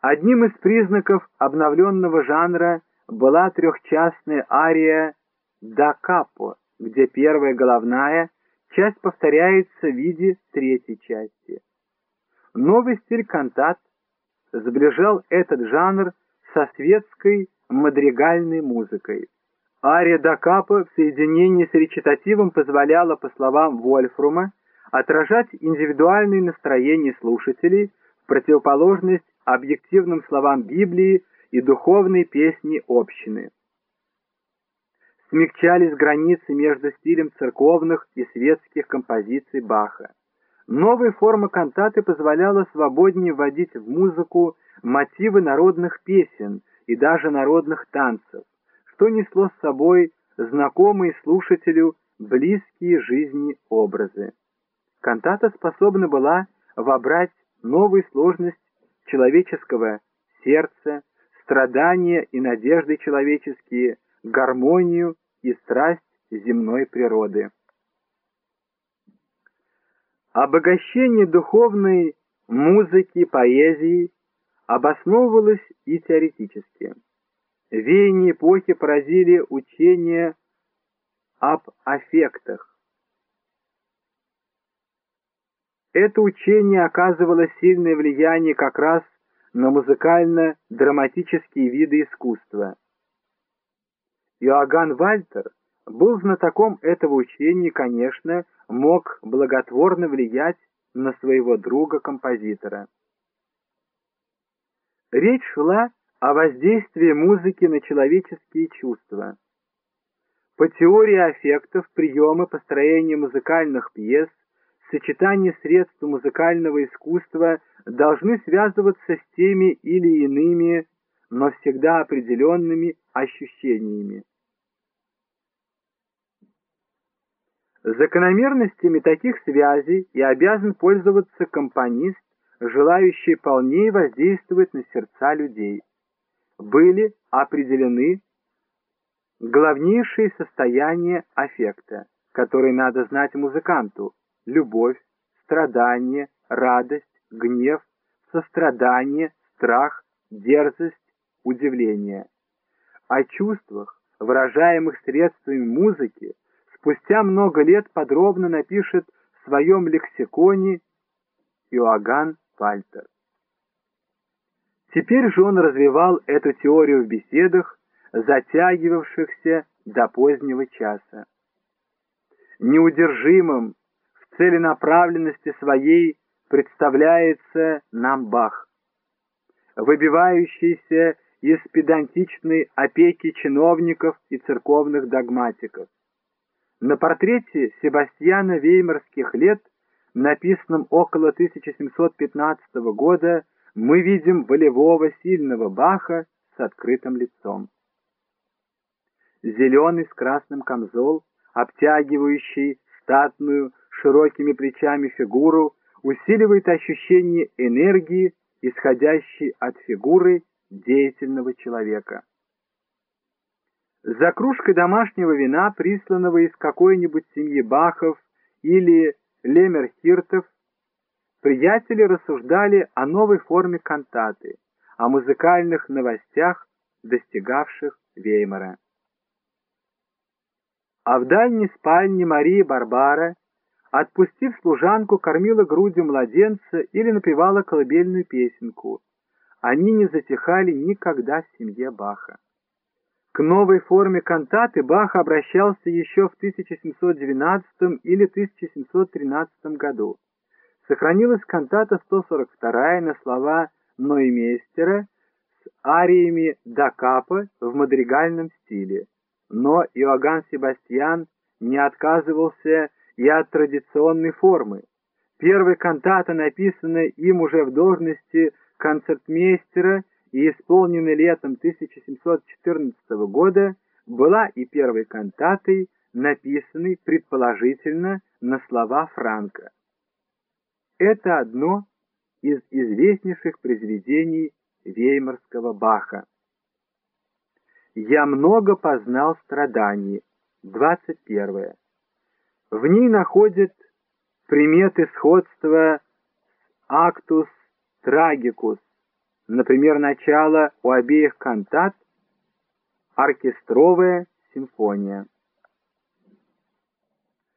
Одним из признаков обновленного жанра была трехчастная ария «Да капо», где первая головная часть повторяется в виде третьей части. Новый стиль кантат сближал этот жанр со светской мадригальной музыкой. Ария да капо в соединении с речитативом позволяла, по словам Вольфрума, отражать индивидуальные настроения слушателей в противоположность объективным словам Библии и духовной песни общины. Смягчались границы между стилем церковных и светских композиций Баха. Новая форма кантаты позволяла свободнее вводить в музыку мотивы народных песен и даже народных танцев, что несло с собой знакомые слушателю близкие жизни образы. Кантата способна была вобрать новую сложность человеческого сердца, страдания и надежды человеческие, гармонию и страсть земной природы. Обогащение духовной музыки, поэзии обосновывалось и теоретически. Веяния эпохи поразили учение об аффектах, Это учение оказывало сильное влияние как раз на музыкально-драматические виды искусства. Иоганн Вальтер был знатоком этого учения конечно, мог благотворно влиять на своего друга-композитора. Речь шла о воздействии музыки на человеческие чувства. По теории аффектов приемы построения музыкальных пьес сочетание средств музыкального искусства должны связываться с теми или иными, но всегда определенными ощущениями. Закономерностями таких связей и обязан пользоваться компонист, желающий полнее воздействовать на сердца людей. Были определены главнейшие состояния аффекта, которые надо знать музыканту, любовь, страдание, радость, гнев, сострадание, страх, дерзость, удивление. О чувствах, выражаемых средствами музыки, спустя много лет подробно напишет в своем лексиконе Иоганн Фальтер. Теперь же он развивал эту теорию в беседах, затягивавшихся до позднего часа. Неудержимым целенаправленности своей представляется нам Бах, выбивающийся из педантичной опеки чиновников и церковных догматиков. На портрете Себастьяна Веймарских лет, написанном около 1715 года, мы видим волевого сильного Баха с открытым лицом. Зеленый с красным камзол, обтягивающий статную широкими плечами фигуру усиливает ощущение энергии, исходящей от фигуры деятельного человека. За кружкой домашнего вина, присланного из какой-нибудь семьи Бахов или Лемерхиртов, приятели рассуждали о новой форме кантаты, о музыкальных новостях, достигавших Веймара. А в дальней спальне Марии Барбара Отпустив служанку, кормила грудью младенца или напевала колыбельную песенку. Они не затихали никогда в семье Баха. К новой форме кантаты Бах обращался еще в 1712 или 1713 году. Сохранилась кантата 142 на слова Ноймейстера с ариями да капа в мадригальном стиле. Но Иоганн Себастьян не отказывался и от традиционной формы. Первая кантата, написанная им уже в должности концертмейстера и исполненная летом 1714 года, была и первой кантатой, написанной предположительно на слова Франка. Это одно из известнейших произведений веймарского Баха. «Я много познал страданий» 21. В ней находят приметы сходства с «Actus Tragicus» Например, начало у обеих кантат — оркестровая симфония.